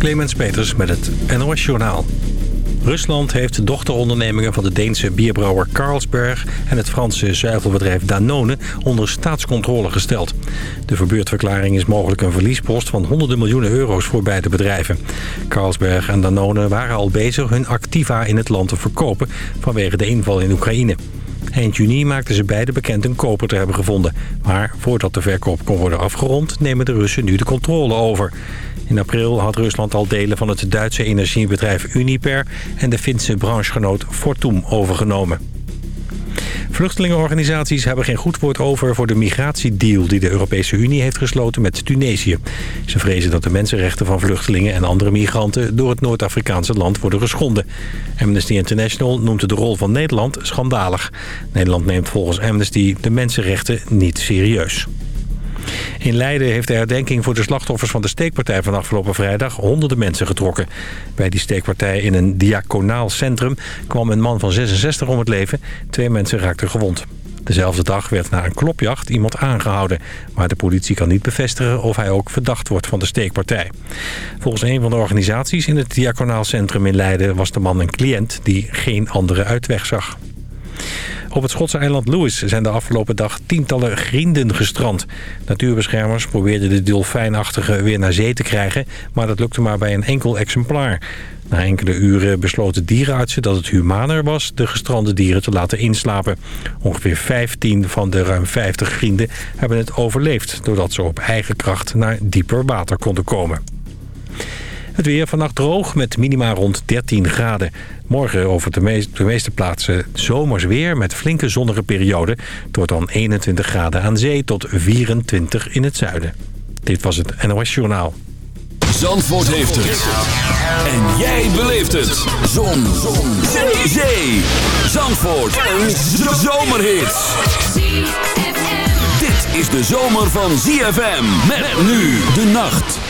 Clemens Peters met het NOS Journaal. Rusland heeft dochterondernemingen van de Deense bierbrouwer Carlsberg... en het Franse zuivelbedrijf Danone onder staatscontrole gesteld. De verbeurdverklaring is mogelijk een verliespost van honderden miljoenen euro's voor beide bedrijven. Carlsberg en Danone waren al bezig hun activa in het land te verkopen vanwege de inval in Oekraïne. Eind juni maakten ze beide bekend een koper te hebben gevonden. Maar voordat de verkoop kon worden afgerond, nemen de Russen nu de controle over. In april had Rusland al delen van het Duitse energiebedrijf Uniper... en de Finse branchegenoot Fortum overgenomen. Vluchtelingenorganisaties hebben geen goed woord over voor de migratiedeal die de Europese Unie heeft gesloten met Tunesië. Ze vrezen dat de mensenrechten van vluchtelingen en andere migranten door het Noord-Afrikaanse land worden geschonden. Amnesty International noemt de rol van Nederland schandalig. Nederland neemt volgens Amnesty de mensenrechten niet serieus. In Leiden heeft de herdenking voor de slachtoffers van de steekpartij van afgelopen vrijdag honderden mensen getrokken. Bij die steekpartij in een diaconaal centrum kwam een man van 66 om het leven. Twee mensen raakten gewond. Dezelfde dag werd na een klopjacht iemand aangehouden. Maar de politie kan niet bevestigen of hij ook verdacht wordt van de steekpartij. Volgens een van de organisaties in het diaconaal centrum in Leiden was de man een cliënt die geen andere uitweg zag. Op het Schotse eiland Lewis zijn de afgelopen dag tientallen grienden gestrand. Natuurbeschermers probeerden de dolfijnachtige weer naar zee te krijgen... maar dat lukte maar bij een enkel exemplaar. Na enkele uren besloten dierenartsen dat het humaner was... de gestrande dieren te laten inslapen. Ongeveer 15 van de ruim 50 grienden hebben het overleefd... doordat ze op eigen kracht naar dieper water konden komen. Het weer vannacht droog met minima rond 13 graden. Morgen over de, meeste, meeste plaatsen zomers weer met flinke zonnige perioden. Het dan 21 graden aan zee tot 24 in het zuiden. Dit was het NOS Journaal. Zandvoort heeft het. En jij beleeft het. Zon. Zon. Zee. Zee. Zandvoort. Een zomerhit. Dit is de zomer van ZFM. Met nu de nacht.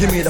Give me the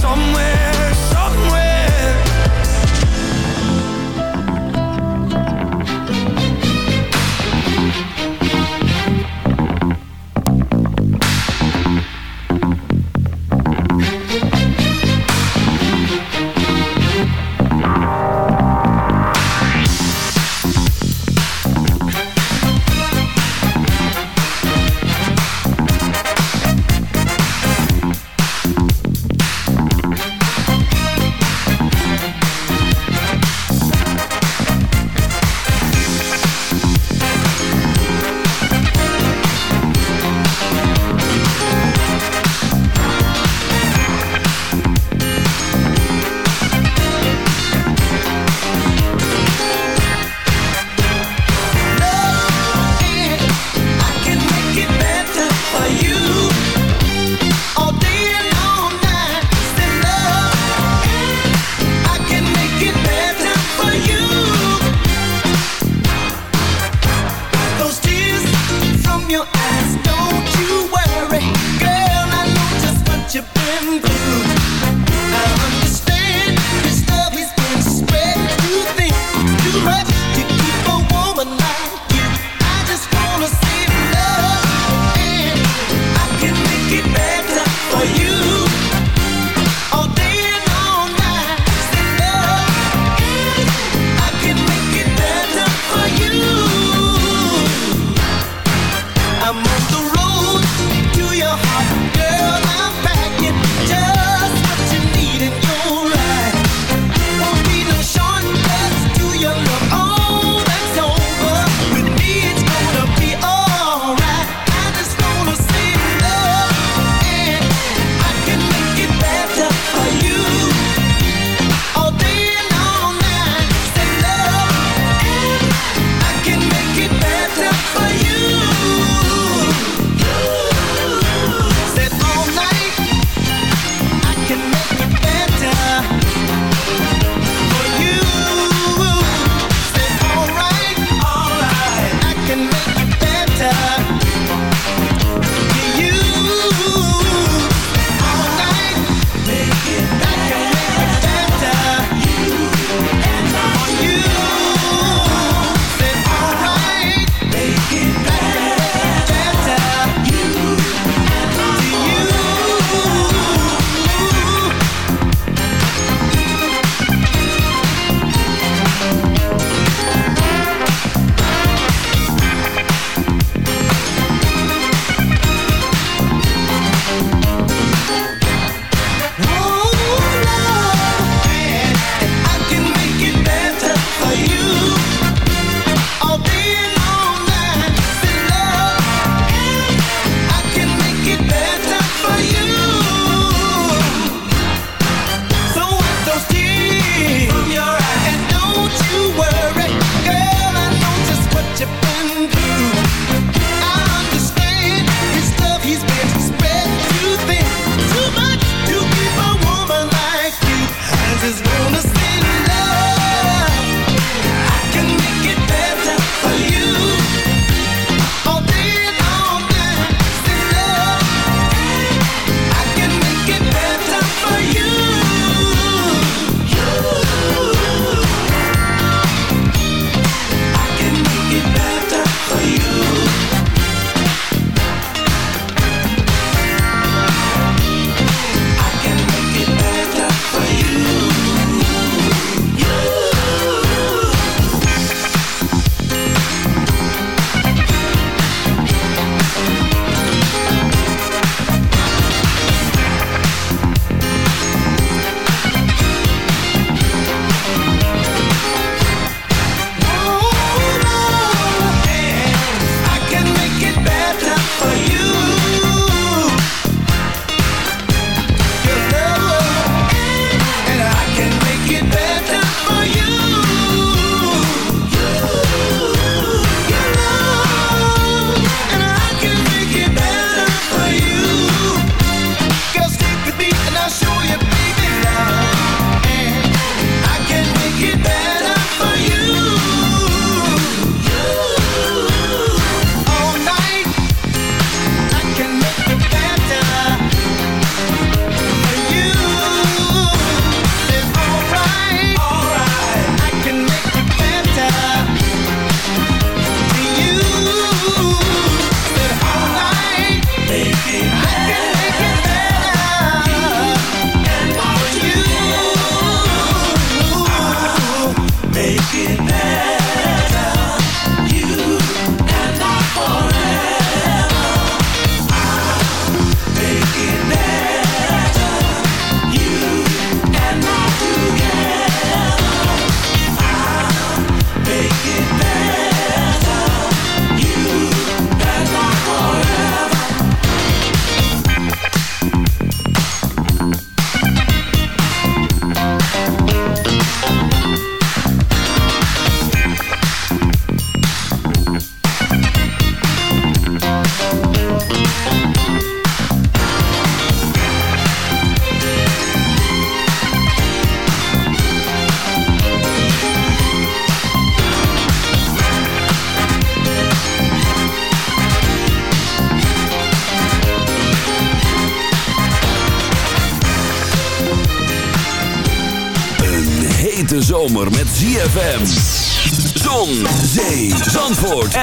Somewhere.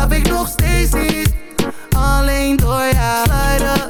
slaap ik nog steeds niet. Alleen door jou. Slijden